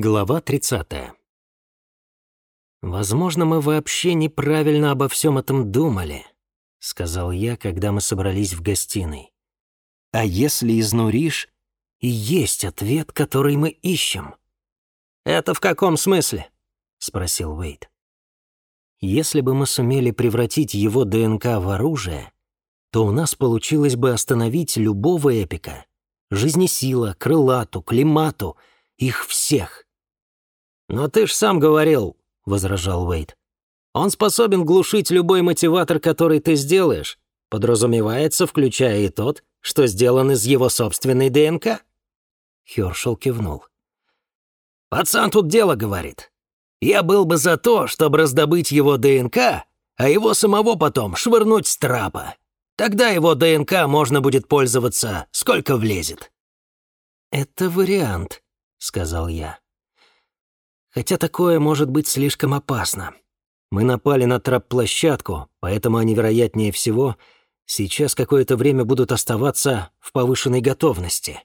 Глава 30. «Возможно, мы вообще неправильно обо всем этом думали», — сказал я, когда мы собрались в гостиной. «А если изнуришь, и есть ответ, который мы ищем?» «Это в каком смысле?» — спросил Уэйд. «Если бы мы сумели превратить его ДНК в оружие, то у нас получилось бы остановить любого эпика. Жизнесила, крылату, климату — их всех. «Но ты ж сам говорил», — возражал Уэйд. «Он способен глушить любой мотиватор, который ты сделаешь, подразумевается, включая и тот, что сделан из его собственной ДНК». Хёршел кивнул. «Пацан тут дело говорит. Я был бы за то, чтобы раздобыть его ДНК, а его самого потом швырнуть с трапа. Тогда его ДНК можно будет пользоваться, сколько влезет». «Это вариант», — сказал я. «Хотя такое может быть слишком опасно. Мы напали на трап-площадку, поэтому они, вероятнее всего, сейчас какое-то время будут оставаться в повышенной готовности.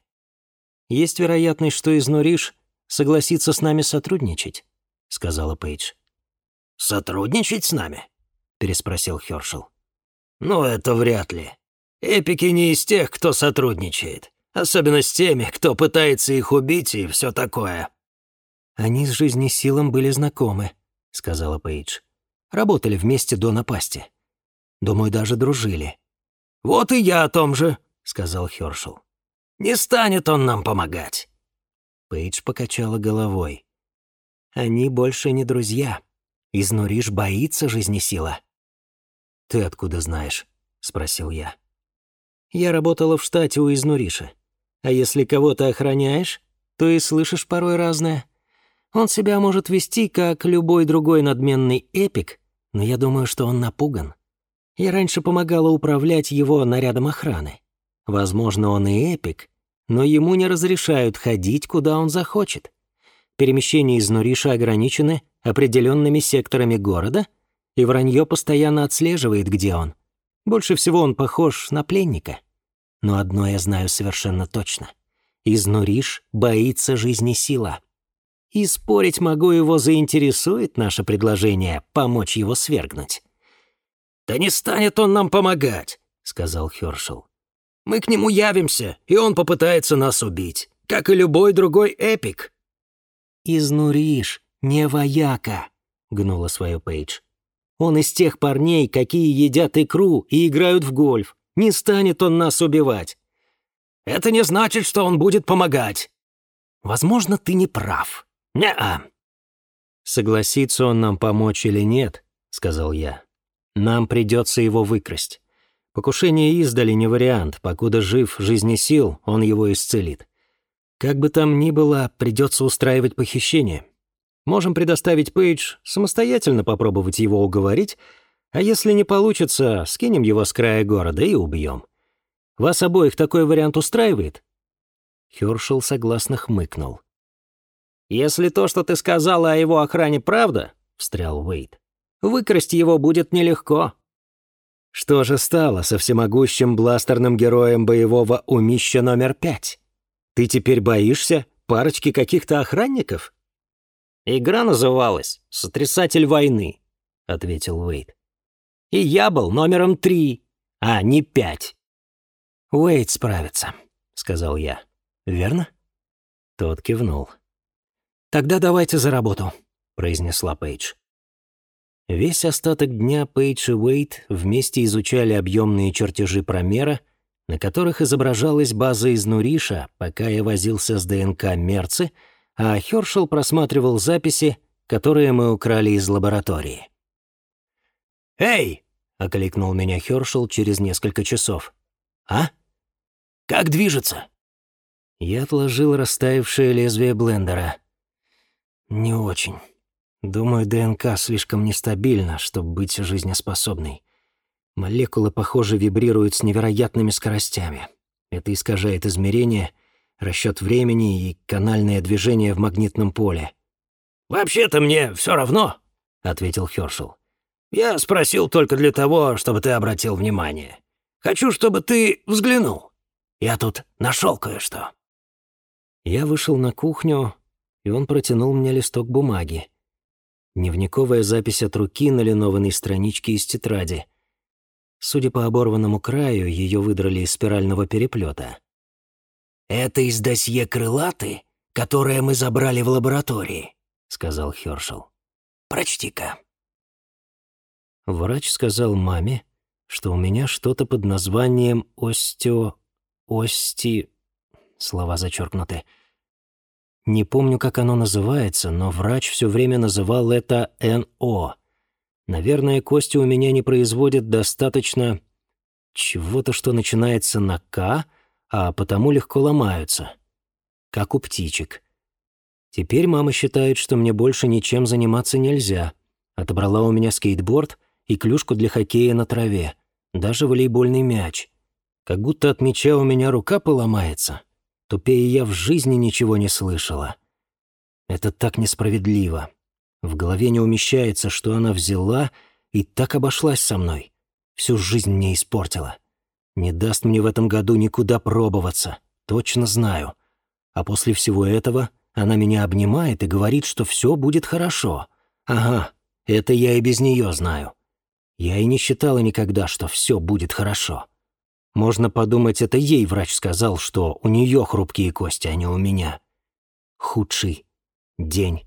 Есть вероятность, что изнуришь согласится с нами сотрудничать», — сказала Пейдж. «Сотрудничать с нами?» — переспросил Хёршел. «Ну, это вряд ли. Эпики не из тех, кто сотрудничает. Особенно с теми, кто пытается их убить и все такое». «Они с жизнесилом были знакомы», — сказала Пейдж. «Работали вместе до напасти. Думаю, даже дружили». «Вот и я о том же», — сказал Хёршел. «Не станет он нам помогать». Пейдж покачала головой. «Они больше не друзья. Изнуриш боится жизнесила». «Ты откуда знаешь?» — спросил я. «Я работала в штате у Изнуриша. А если кого-то охраняешь, то и слышишь порой разное. Он себя может вести, как любой другой надменный эпик, но я думаю, что он напуган. Я раньше помогала управлять его нарядом охраны. Возможно, он и эпик, но ему не разрешают ходить, куда он захочет. Перемещения из Нуриша ограничены определенными секторами города, и вранье постоянно отслеживает, где он. Больше всего он похож на пленника. Но одно я знаю совершенно точно. Изнуриш боится жизни сила. И спорить могу, его заинтересует наше предложение помочь его свергнуть. «Да не станет он нам помогать», — сказал Хёршел. «Мы к нему явимся, и он попытается нас убить, как и любой другой эпик». «Изнуриш, не вояка», — гнула свою Пейдж. «Он из тех парней, какие едят икру и играют в гольф. Не станет он нас убивать. Это не значит, что он будет помогать. Возможно, ты не прав. Не-а. Согласится он нам помочь или нет, сказал я. Нам придется его выкрасть. Покушение издали не вариант. Покуда жив жизни сил, он его исцелит. Как бы там ни было, придется устраивать похищение. Можем предоставить Пейдж самостоятельно попробовать его уговорить, а если не получится, скинем его с края города и убьем. Вас обоих такой вариант устраивает?» Хёршел согласно хмыкнул. «Если то, что ты сказала о его охране, правда, — встрял Уэйд, — выкрасть его будет нелегко». Что же стало со всемогущим бластерным героем боевого умища номер пять? Ты теперь боишься парочки каких-то охранников? Игра называлась «Сотрясатель войны», — ответил Уэйд. И я был номером три, а не пять. «Уэйд справится», — сказал я. «Верно?» Тот кивнул. «Тогда давайте за работу», — произнесла Пейдж. Весь остаток дня Пейдж и Уэйд вместе изучали объемные чертежи промера, на которых изображалась база из Нуриша, пока я возился с ДНК Мерцы, а Хёршел просматривал записи, которые мы украли из лаборатории. «Эй!» — окликнул меня Хёршел через несколько часов. «А? Как движется?» Я отложил растаявшее лезвие блендера. «Не очень. Думаю, ДНК слишком нестабильна, чтобы быть жизнеспособной. Молекулы, похоже, вибрируют с невероятными скоростями. Это искажает измерения, расчет времени и канальное движение в магнитном поле». «Вообще-то мне все равно», — ответил Хёршел. Я спросил только для того, чтобы ты обратил внимание. Хочу, чтобы ты взглянул. Я тут нашел кое-что». Я вышел на кухню и он протянул мне листок бумаги. Дневниковая запись от руки на линованной страничке из тетради. Судя по оборванному краю, ее выдрали из спирального переплета. «Это из досье крылаты, которое мы забрали в лаборатории», — сказал Хершел. «Прочти-ка». Врач сказал маме, что у меня что-то под названием остео... ости... Слова зачеркнуты. Не помню, как оно называется, но врач все время называл это НО. Наверное, кости у меня не производят достаточно чего-то, что начинается на «К», а потому легко ломаются. Как у птичек. Теперь мама считает, что мне больше ничем заниматься нельзя. Отобрала у меня скейтборд и клюшку для хоккея на траве, даже волейбольный мяч. Как будто от мяча у меня рука поломается. Тупее я в жизни ничего не слышала. Это так несправедливо. В голове не умещается, что она взяла и так обошлась со мной. Всю жизнь мне испортила. Не даст мне в этом году никуда пробоваться, точно знаю. А после всего этого она меня обнимает и говорит, что все будет хорошо. Ага, это я и без нее знаю. Я и не считала никогда, что все будет хорошо. Можно подумать, это ей врач сказал, что у нее хрупкие кости, а не у меня. Худший день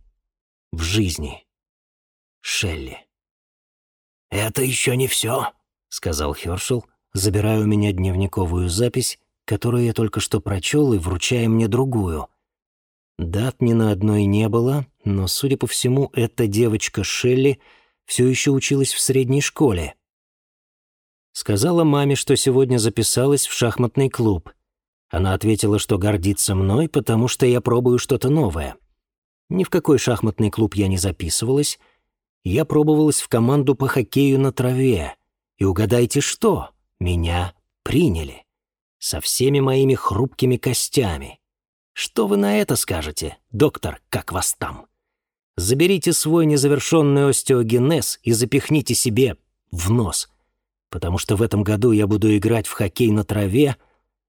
в жизни. Шелли. «Это еще не все», — сказал Хершел, забирая у меня дневниковую запись, которую я только что прочел, и вручая мне другую. Дат ни на одной не было, но, судя по всему, эта девочка Шелли все еще училась в средней школе. Сказала маме, что сегодня записалась в шахматный клуб. Она ответила, что гордится мной, потому что я пробую что-то новое. Ни в какой шахматный клуб я не записывалась. Я пробовалась в команду по хоккею на траве. И угадайте что? Меня приняли. Со всеми моими хрупкими костями. Что вы на это скажете, доктор, как вас там? Заберите свой незавершенный остеогенез и запихните себе в нос. Потому что в этом году я буду играть в хоккей на траве,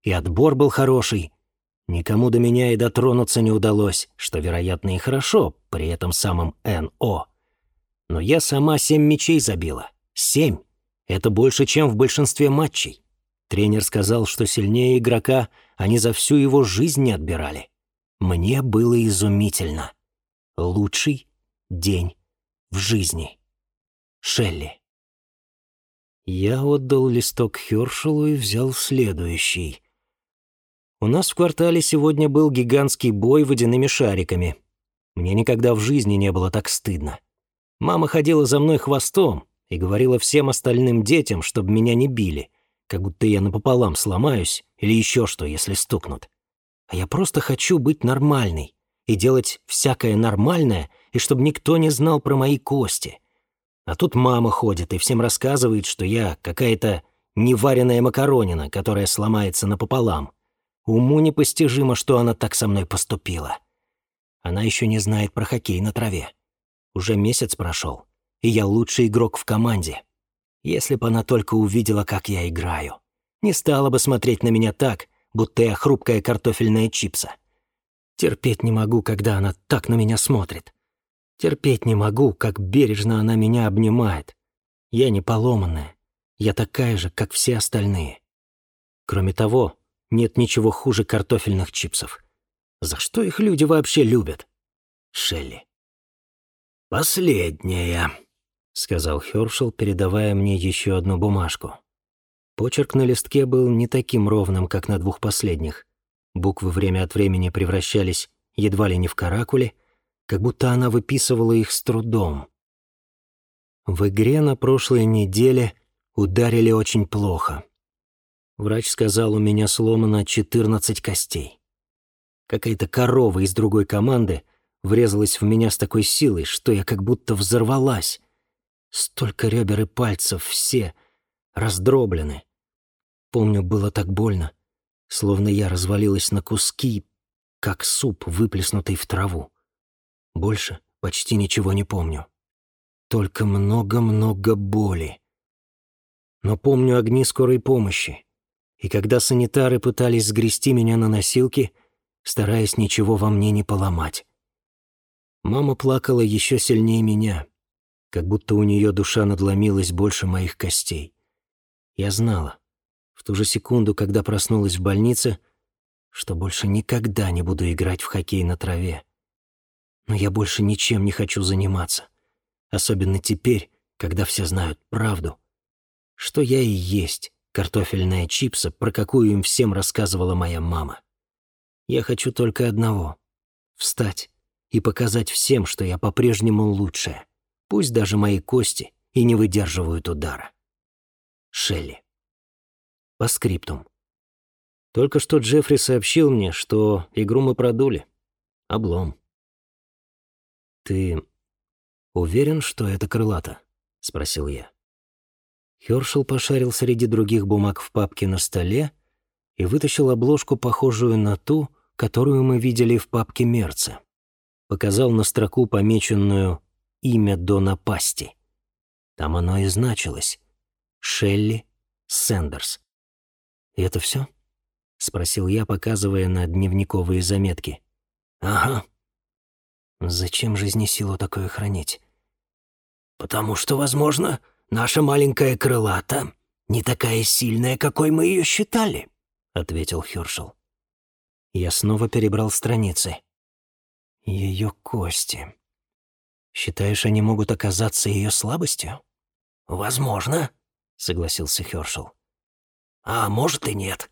и отбор был хороший, Никому до меня и дотронуться не удалось, что, вероятно, и хорошо, при этом самом НО. Но я сама семь мячей забила. Семь. Это больше, чем в большинстве матчей. Тренер сказал, что сильнее игрока они за всю его жизнь не отбирали. Мне было изумительно. Лучший день в жизни. Шелли. Я отдал листок Хёршелу и взял следующий — у нас в квартале сегодня был гигантский бой водяными шариками. Мне никогда в жизни не было так стыдно. Мама ходила за мной хвостом и говорила всем остальным детям, чтобы меня не били, как будто я напополам сломаюсь или еще что, если стукнут. А я просто хочу быть нормальной и делать всякое нормальное, и чтобы никто не знал про мои кости. А тут мама ходит и всем рассказывает, что я какая-то неваренная макаронина, которая сломается напополам. Уму непостижимо, что она так со мной поступила. Она еще не знает про хоккей на траве. Уже месяц прошел, и я лучший игрок в команде. Если бы она только увидела, как я играю, не стала бы смотреть на меня так, будто я хрупкая картофельная чипса. Терпеть не могу, когда она так на меня смотрит. Терпеть не могу, как бережно она меня обнимает. Я не поломанная. Я такая же, как все остальные. Кроме того, нет ничего хуже картофельных чипсов. За что их люди вообще любят? Шелли. «Последняя», — сказал Хёршел, передавая мне еще одну бумажку. Почерк на листке был не таким ровным, как на двух последних. Буквы время от времени превращались едва ли не в каракули, как будто она выписывала их с трудом. В игре на прошлой неделе ударили очень плохо. Врач сказал, у меня сломано 14 костей. Какая-то корова из другой команды врезалась в меня с такой силой, что я как будто взорвалась. Столько ребер и пальцев, все раздроблены. Помню, было так больно, словно я развалилась на куски, как суп, выплеснутый в траву. Больше почти ничего не помню. Только много-много боли. Но помню огни скорой помощи и когда санитары пытались сгрести меня на носилки, стараясь ничего во мне не поломать. Мама плакала еще сильнее меня, как будто у нее душа надломилась больше моих костей. Я знала, в ту же секунду, когда проснулась в больнице, что больше никогда не буду играть в хоккей на траве. Но я больше ничем не хочу заниматься, особенно теперь, когда все знают правду, что я и есть картофельная чипса, про какую им всем рассказывала моя мама. Я хочу только одного — встать и показать всем, что я по-прежнему лучшая, пусть даже мои кости и не выдерживают удара. Шелли. По скриптум. Только что Джеффри сообщил мне, что игру мы продули. Облом. «Ты уверен, что это крылато?» — спросил я. Хёршел пошарил среди других бумаг в папке на столе и вытащил обложку, похожую на ту, которую мы видели в папке Мерца показал на строку, помеченную «Имя до напасти». Там оно и значилось. Шелли Сэндерс. «И это все? спросил я, показывая на дневниковые заметки. «Ага». «Зачем жизнесилу такое хранить?» «Потому что, возможно, наша маленькая крылата не такая сильная, какой мы ее считали», — ответил Хёршел. Я снова перебрал страницы. Ее кости. Считаешь, они могут оказаться ее слабостью? Возможно, согласился Хёршел. А может и нет.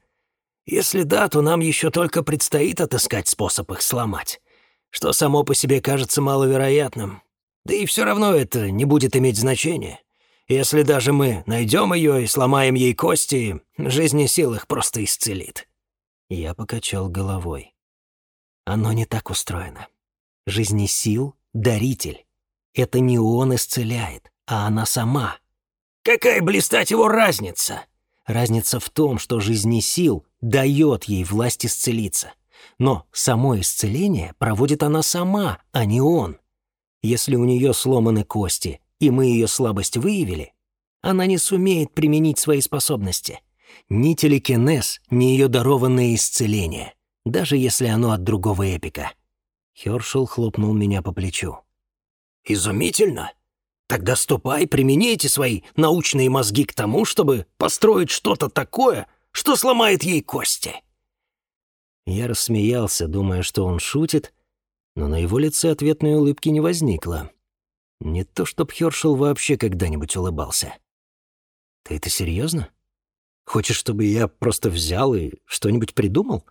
Если да, то нам еще только предстоит отыскать способ их сломать, что само по себе кажется маловероятным. Да и все равно это не будет иметь значения. Если даже мы найдем ее и сломаем ей кости, жизни сил их просто исцелит. Я покачал головой. Оно не так устроено. Жизнесил — даритель. Это не он исцеляет, а она сама. Какая блистать его разница? Разница в том, что жизнесил дает ей власть исцелиться. Но само исцеление проводит она сама, а не он. Если у нее сломаны кости, и мы ее слабость выявили, она не сумеет применить свои способности. Ни телекинез, ни ее дарованное исцеление, даже если оно от другого эпика — Хёршел хлопнул меня по плечу. «Изумительно! Тогда ступай, примени эти свои научные мозги к тому, чтобы построить что-то такое, что сломает ей кости». Я рассмеялся, думая, что он шутит, но на его лице ответной улыбки не возникло. Не то, чтоб Хёршел вообще когда-нибудь улыбался. «Ты это серьезно? Хочешь, чтобы я просто взял и что-нибудь придумал?»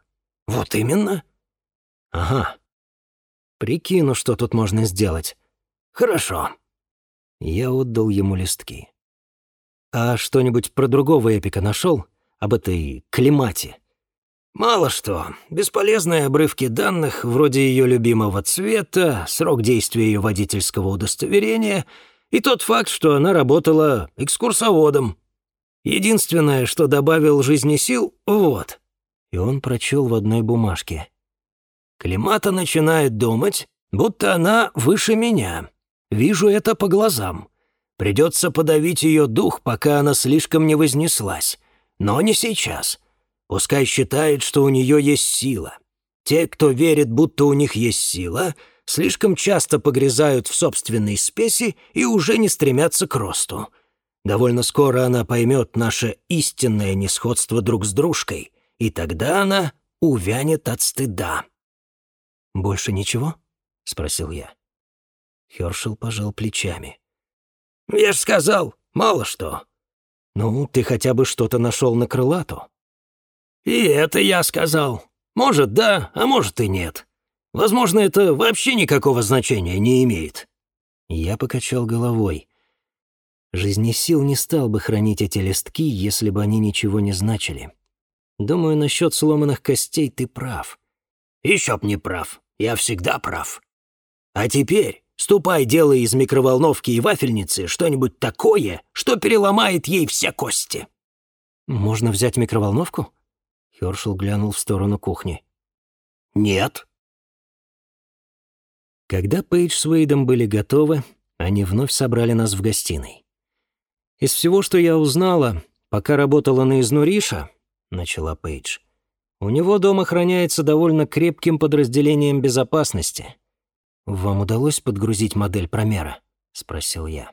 «Вот именно». «Ага. Прикину, что тут можно сделать. Хорошо. Я отдал ему листки. А что-нибудь про другого эпика нашел? Об этой климате? Мало что. Бесполезные обрывки данных, вроде ее любимого цвета, срок действия ее водительского удостоверения и тот факт, что она работала экскурсоводом. Единственное, что добавил жизни сил, вот. И он прочел в одной бумажке. Климата начинает думать, будто она выше меня. Вижу это по глазам. Придется подавить ее дух, пока она слишком не вознеслась. Но не сейчас. Пускай считает, что у нее есть сила. Те, кто верит, будто у них есть сила, слишком часто погрязают в собственной спеси и уже не стремятся к росту. Довольно скоро она поймет наше истинное несходство друг с дружкой, и тогда она увянет от стыда. «Больше ничего?» — спросил я. Хёршел пожал плечами. «Я ж сказал, мало что». «Ну, ты хотя бы что-то нашел на крылату». «И это я сказал. Может, да, а может и нет. Возможно, это вообще никакого значения не имеет». Я покачал головой. Жизнесил не стал бы хранить эти листки, если бы они ничего не значили. Думаю, насчет сломанных костей ты прав. Еще б не прав. Я всегда прав. А теперь ступай, делай из микроволновки и вафельницы что-нибудь такое, что переломает ей все кости». «Можно взять микроволновку?» Хёршел глянул в сторону кухни. «Нет». Когда Пейдж с Уэйдом были готовы, они вновь собрали нас в гостиной. «Из всего, что я узнала, пока работала на Изнуриша», — начала Пейдж, у него дом охраняется довольно крепким подразделением безопасности. «Вам удалось подгрузить модель промера?» — спросил я.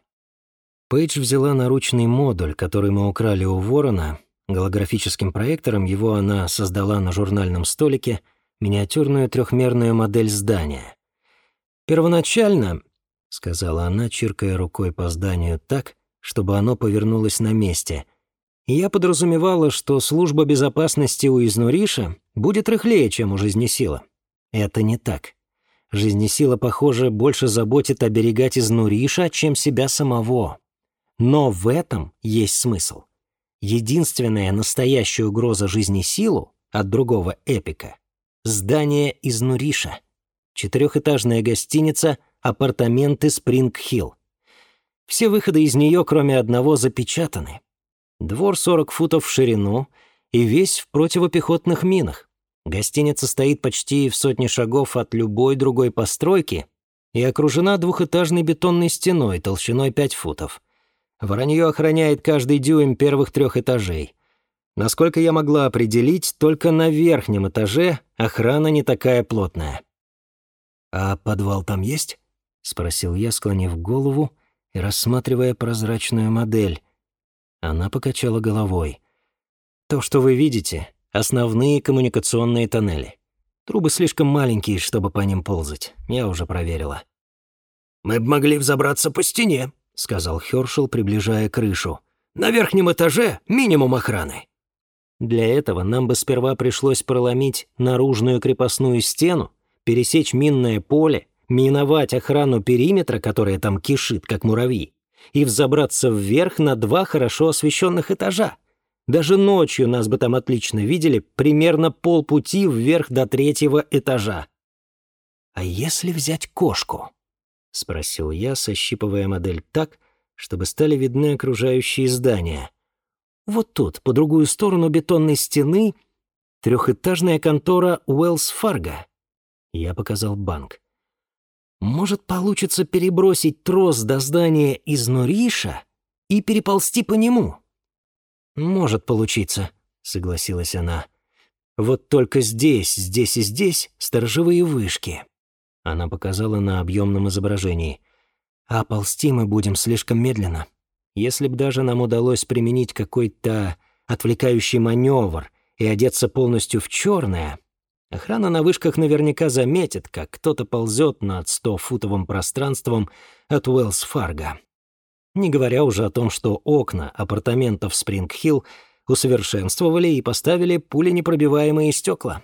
Пейдж взяла наручный модуль, который мы украли у Ворона. Голографическим проектором его она создала на журнальном столике миниатюрную трехмерную модель здания. «Первоначально», — сказала она, чиркая рукой по зданию так, чтобы оно повернулось на месте, я подразумевала, что служба безопасности у Изнуриша будет рыхлее, чем у Жизнесила. Это не так. Жизнесила, похоже, больше заботит оберегать Изнуриша, чем себя самого. Но в этом есть смысл. Единственная настоящая угроза Жизнесилу от другого эпика — здание Изнуриша. Четырехэтажная гостиница, апартаменты Спринг-Хилл. Все выходы из нее, кроме одного, запечатаны. Двор 40 футов в ширину и весь в противопехотных минах. Гостиница стоит почти в сотне шагов от любой другой постройки и окружена двухэтажной бетонной стеной толщиной 5 футов. Воронье охраняет каждый дюйм первых трех этажей. Насколько я могла определить, только на верхнем этаже охрана не такая плотная. «А подвал там есть?» — спросил я, склонив голову и рассматривая прозрачную модель, она покачала головой. «То, что вы видите, основные коммуникационные тоннели. Трубы слишком маленькие, чтобы по ним ползать. Я уже проверила». «Мы бы могли взобраться по стене», — сказал Хёршел, приближая крышу. «На верхнем этаже минимум охраны». Для этого нам бы сперва пришлось проломить наружную крепостную стену, пересечь минное поле, миновать охрану периметра, которая там кишит, как муравьи, и взобраться вверх на два хорошо освещенных этажа. Даже ночью нас бы там отлично видели примерно полпути вверх до третьего этажа. «А если взять кошку?» — спросил я, сощипывая модель так, чтобы стали видны окружающие здания. «Вот тут, по другую сторону бетонной стены, трехэтажная контора Уэллс Фарго». Я показал банк. Может, получится перебросить трос до здания из Нуриша и переползти по нему? Может получиться, согласилась она. Вот только здесь, здесь и здесь сторожевые вышки. Она показала на объемном изображении. А ползти мы будем слишком медленно. Если б даже нам удалось применить какой-то отвлекающий маневр и одеться полностью в черное, Охрана на вышках наверняка заметит, как кто-то ползет над стофутовым пространством от Уэллс-Фарго. Не говоря уже о том, что окна апартаментов Спринг-Хилл усовершенствовали и поставили пуленепробиваемые стекла.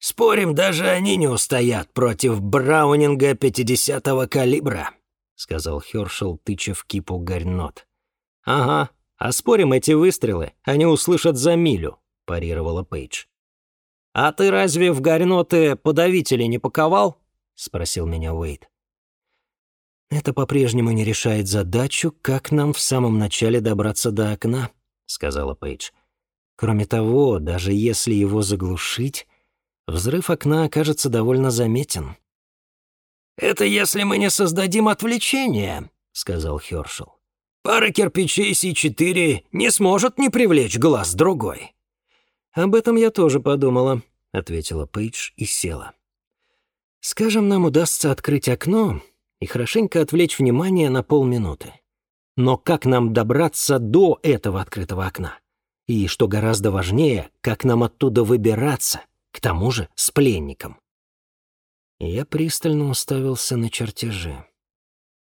«Спорим, даже они не устоят против Браунинга 50-го калибра», — сказал Хёршел, тыча в кипу горнот. «Ага, а спорим, эти выстрелы они услышат за милю», — парировала Пейдж. «А ты разве в горноты подавители не паковал?» — спросил меня Уэйд. «Это по-прежнему не решает задачу, как нам в самом начале добраться до окна», — сказала Пейдж. «Кроме того, даже если его заглушить, взрыв окна окажется довольно заметен». «Это если мы не создадим отвлечение», — сказал Хёршел. «Пара кирпичей С4 не сможет не привлечь глаз другой». «Об этом я тоже подумала», — ответила Пейдж и села. «Скажем, нам удастся открыть окно и хорошенько отвлечь внимание на полминуты. Но как нам добраться до этого открытого окна? И, что гораздо важнее, как нам оттуда выбираться, к тому же с пленником?» Я пристально уставился на чертежи.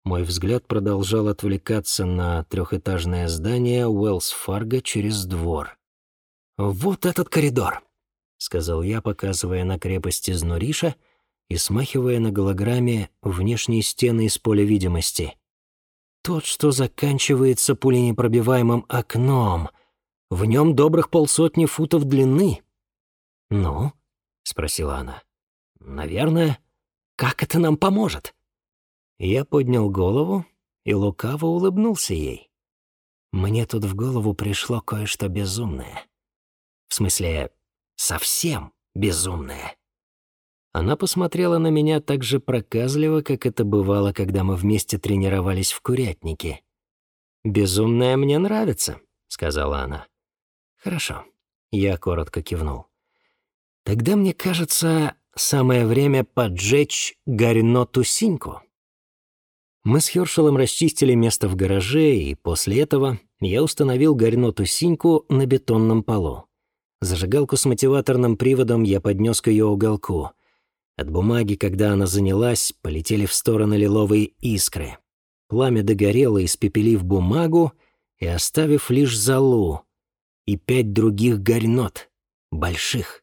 Мой взгляд продолжал отвлекаться на трехэтажное здание Уэллс-Фарго через двор. «Вот этот коридор», — сказал я, показывая на крепость из и смахивая на голограмме внешние стены из поля видимости. «Тот, что заканчивается пуленепробиваемым окном. В нем добрых полсотни футов длины». «Ну?» — спросила она. «Наверное. Как это нам поможет?» Я поднял голову и лукаво улыбнулся ей. Мне тут в голову пришло кое-что безумное. В смысле, совсем безумная. Она посмотрела на меня так же проказливо, как это бывало, когда мы вместе тренировались в курятнике. «Безумная мне нравится», — сказала она. «Хорошо», — я коротко кивнул. «Тогда, мне кажется, самое время поджечь горноту синьку. Мы с Хёршелом расчистили место в гараже, и после этого я установил горноту синьку на бетонном полу. Зажигалку с мотиваторным приводом я поднес к ее уголку. От бумаги, когда она занялась, полетели в стороны лиловые искры. Пламя догорело, испепелив бумагу и оставив лишь золу и пять других горнот, больших.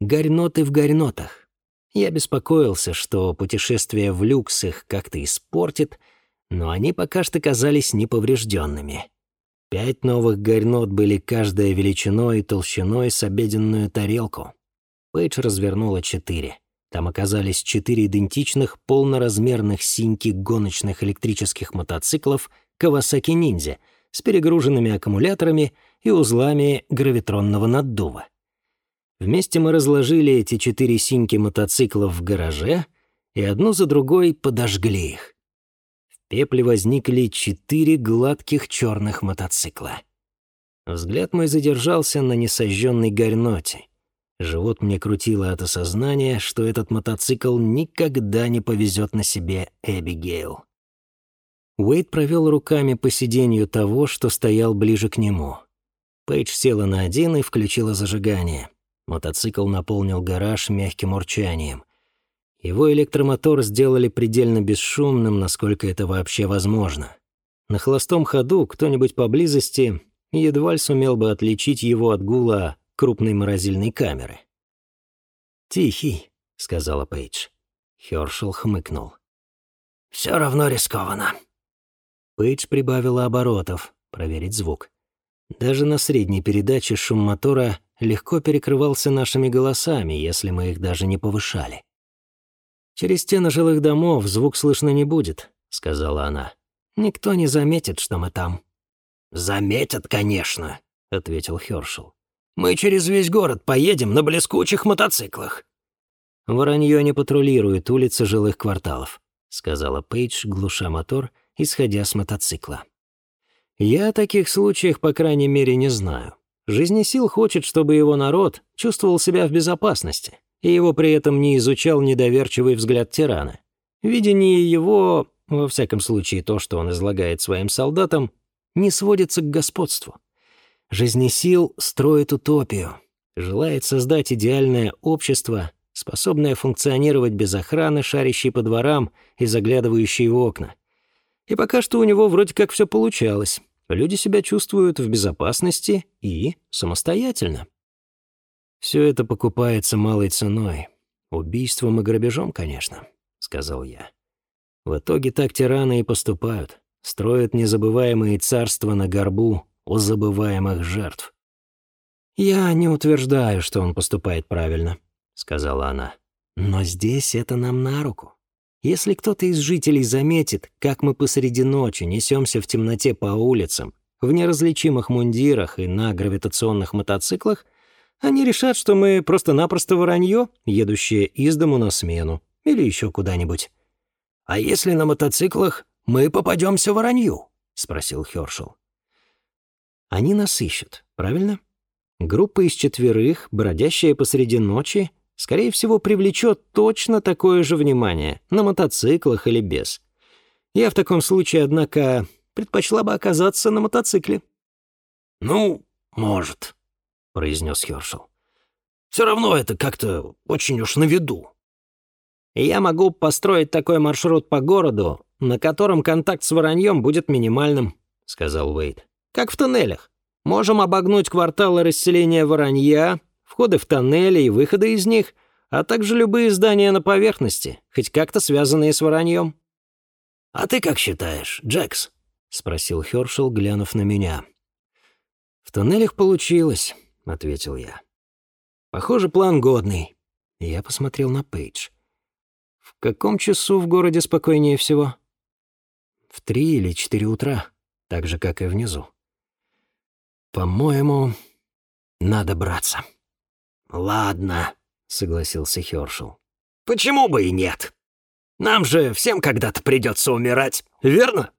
Горноты в горнотах. Я беспокоился, что путешествие в люкс их как-то испортит, но они пока что казались неповрежденными. Пять новых горнот были каждая величиной и толщиной с обеденную тарелку. Пейдж развернула четыре. Там оказались четыре идентичных полноразмерных синьки гоночных электрических мотоциклов Kawasaki Ninja с перегруженными аккумуляторами и узлами гравитронного наддува. Вместе мы разложили эти четыре синьки мотоциклов в гараже и одну за другой подожгли их. В пепле возникли четыре гладких черных мотоцикла. Взгляд мой задержался на несожженной горноте. Живот мне крутило от осознания, что этот мотоцикл никогда не повезет на себе Эбигейл. Уэйд провел руками по сиденью того, что стоял ближе к нему. Пейдж села на один и включила зажигание. Мотоцикл наполнил гараж мягким урчанием. Его электромотор сделали предельно бесшумным, насколько это вообще возможно. На холостом ходу кто-нибудь поблизости едва ли сумел бы отличить его от гула крупной морозильной камеры. «Тихий», — сказала Пейдж. Хёршел хмыкнул. «Всё равно рискованно». Пейдж прибавила оборотов, проверить звук. Даже на средней передаче шум мотора легко перекрывался нашими голосами, если мы их даже не повышали. «Через стены жилых домов звук слышно не будет», — сказала она. «Никто не заметит, что мы там». «Заметят, конечно», — ответил Хёршел. «Мы через весь город поедем на блескучих мотоциклах». «Воронье не патрулирует улицы жилых кварталов», — сказала Пейдж, глуша мотор и сходя с мотоцикла. «Я о таких случаях, по крайней мере, не знаю. Жизнесил хочет, чтобы его народ чувствовал себя в безопасности, и его при этом не изучал недоверчивый взгляд тирана. Видение его, во всяком случае то, что он излагает своим солдатам, не сводится к господству. Жизнесил строит утопию, желает создать идеальное общество, способное функционировать без охраны, шарящей по дворам и заглядывающей в окна. И пока что у него вроде как все получалось люди себя чувствуют в безопасности и самостоятельно. Все это покупается малой ценой. Убийством и грабежом, конечно, сказал я. В итоге так тираны и поступают. Строят незабываемые царства на горбу у забываемых жертв. «Я не утверждаю, что он поступает правильно», — сказала она. «Но здесь это нам на руку. Если кто-то из жителей заметит, как мы посреди ночи несемся в темноте по улицам, в неразличимых мундирах и на гравитационных мотоциклах, они решат, что мы просто-напросто воронье, едущее из дому на смену или еще куда-нибудь. «А если на мотоциклах мы попадемся воронью?» — спросил Хёршел. «Они нас ищут, правильно? Группа из четверых, бродящая посреди ночи, скорее всего, привлечет точно такое же внимание, на мотоциклах или без. Я в таком случае, однако, предпочла бы оказаться на мотоцикле». «Ну, может», — произнес Хершел. «Все равно это как-то очень уж на виду». «Я могу построить такой маршрут по городу, на котором контакт с вороньем будет минимальным», — сказал Уэйд. «Как в туннелях. Можем обогнуть кварталы расселения воронья, входы в тоннели и выходы из них, а также любые здания на поверхности, хоть как-то связанные с вороньем. «А ты как считаешь, Джекс?» — спросил Хёршел, глянув на меня. «В тоннелях получилось», — ответил я. «Похоже, план годный». Я посмотрел на Пейдж. «В каком часу в городе спокойнее всего?» «В три или четыре утра, так же, как и внизу». «По-моему, надо браться». «Ладно», — согласился Хёршел. «Почему бы и нет? Нам же всем когда-то придется умирать, верно?»